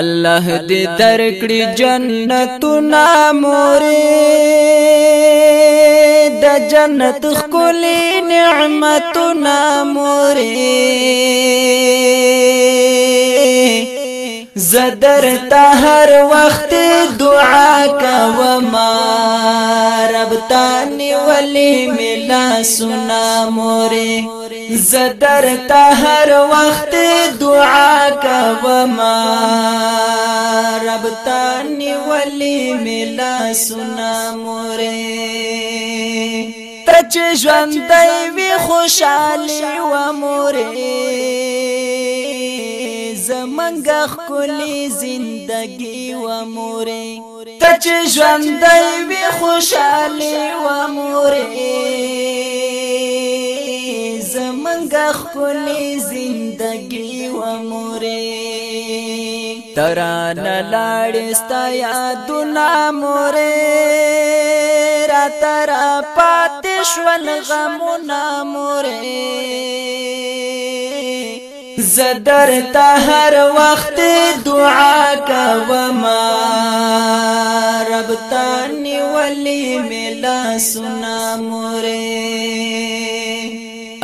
الله دې درکړي جنتونه مورې د جنت خولي نعمتونه مورې زدر ته هر وخت دعا کوم رب تانی ولی ملا سنا مورې زدر تا هر وخت دعا کوما رب تانی ولی ملا سنا موره تچ ژوندی وی خوشالی و موره زمنګ خلی زندگی و موره تچ ژوندی وی خوشالی و موره څنګه خولي زندگی و مورې تران لاړې ستیا دنا مورې را تر پات شون غمونه مورې زدر ته هر وخت دعا کوما رب تانی ولی ملا سنا مورې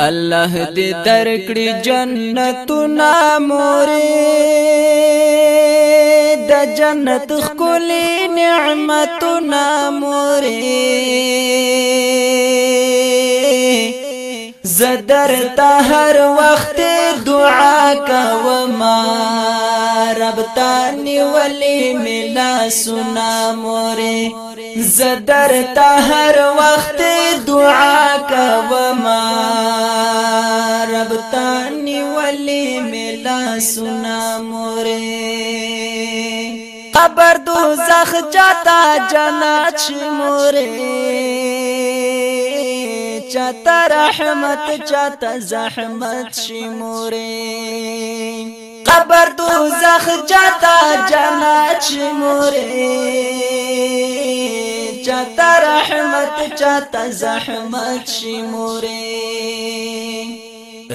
الله دې درکړي جنتونه مورې د جنت خولي نعمتونه مورې زدر ته هر وخت دعا کوما رب تانی ولی ملا سنا مورې زدر ته هر وخت دعا کوما سنا مورې قبر دوزخ چاته جنت شي مورې چاته رحمت چاته زحمت شي مورې قبر دوزخ چاته جنت شي مورې چاته رحمت چاته زحمت شي مورې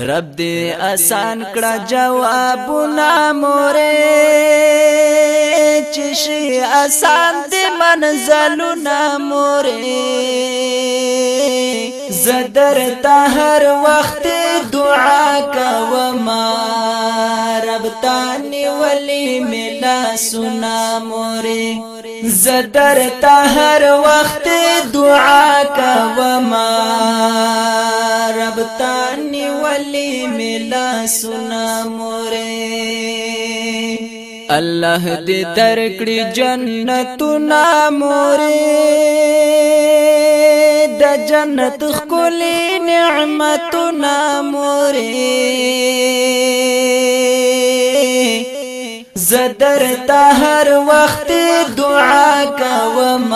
رب دې آسان کړه جواب نامورې چې شي آسان دې منزل نامورې زدر ته هر وخت دعا کوما تانی ولی ملا سنا موری زدر تا هر وقت دعا کوما رب تانی ولی ملا سنا موری الله دې درکړي جنتونه مورې د جنت خولي نعمتونه مورې زدر تا هر وخت دعا کوم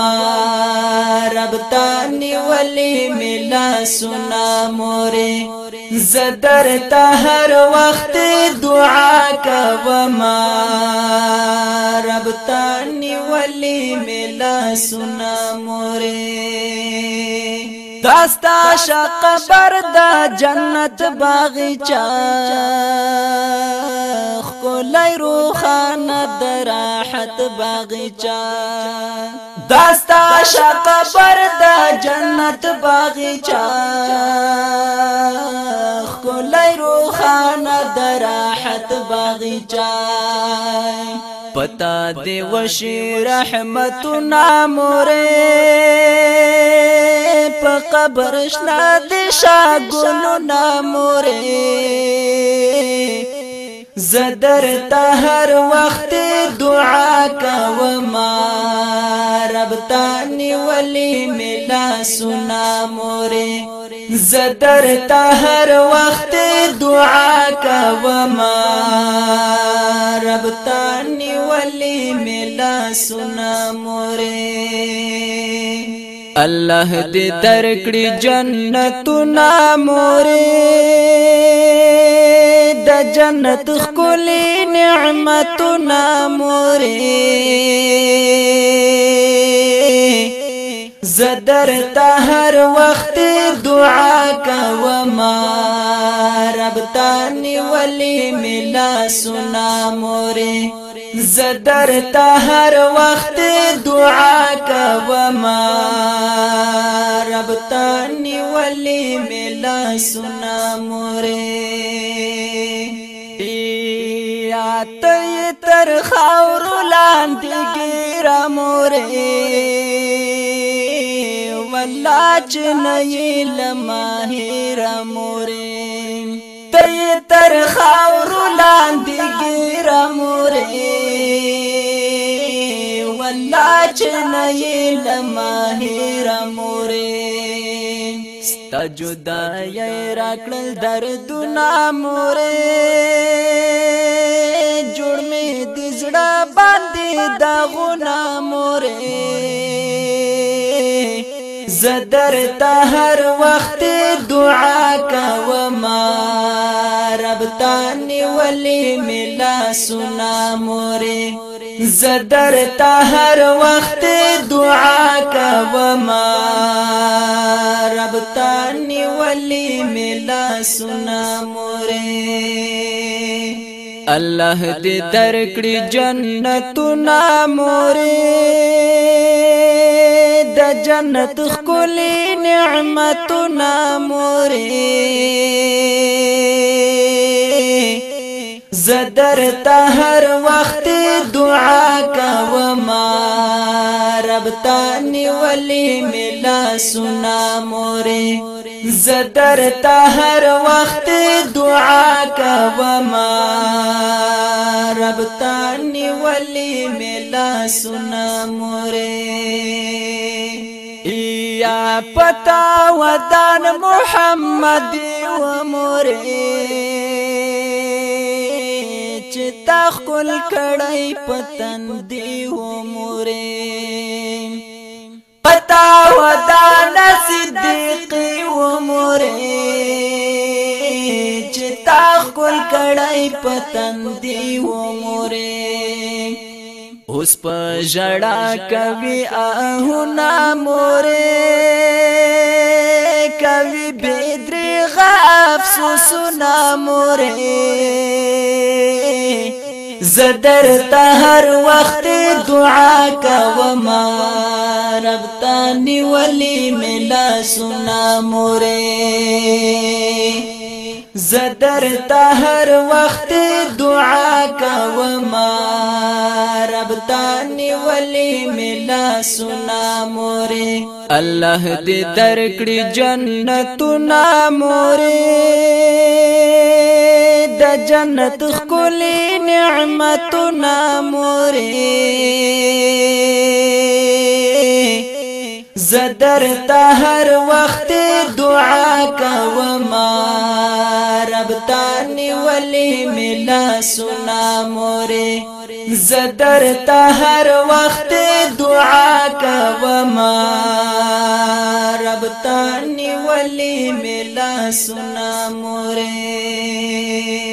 رب تا نیولې ملا سنا مورې زدر تا هر وخت دعا کوم رب تا نیولې ملا سنا مورې داستا شق قبر دا جنت باغچا خانه دراحت باغچا داستا شق پر د جنت باغچا خلای روخانه دراحت باغچا پتا دی وشی رحمت ناموره په قبر شنا دی شاګونو ناموره زدر تا هر وخت دعا کوما رب تانی ولی ملا سنا مورے زدر تا هر وخت دعا کوما رب تانی ولی ملا سنا مورے الله دې درکړي جنتونه مورې د جنت خولي نعمتنا موري زدر ته هر وخت دعا کوما رب تانی ولی ملا سنا موري زدر ته هر وخت دعا کوما رب تانی ولی ملا سنا موري ته تر خاور لاندې ګیر مورې والله چې نه لما هیر مورې ته تر خاور لاندې ګیر مورې والله چې نه لما هیر مورې ستا جدا یې راکړل دردونه مورې باندې داغونه مورې زدر ته هر وخت دعا کوم رب تانی ولی ملا سنا مورې زدر ته هر وخت دعا کوم رب تانی ولی ملا سنا مورې الله دې درکړي جنتونه مورې د جنت خولي نعمتونه مورې زدر ته هر وخت دعا کوم رب تانی ولی ملا سنا مورې زدر تا هر وخت دعا کوما رب تانی ولی ملا سنا مورے یا پتا ودان محمد و مورے چتا خل کڑای پتن دی و مورے تا ودان صدیقی و موری چې تا خپل کړای پتندې و موری اوس په جړا کوي اهونه موری کوي بدري غفصو سنا موری زدر تا هر وخت دعا کوم رب تانی ولی ملا سنا موره زدر تا هر وخت دعا کوم رب تانی ولی ملا سنا موره الله دې درکړي جنتو ناموره جنت خلی نعمتنا موري زدر تا هر وخت دعا کوما رب تانی ولی ملا سنا موري زدر تا هر وخت دعا کوما رب تانی ولی ملا سنا موري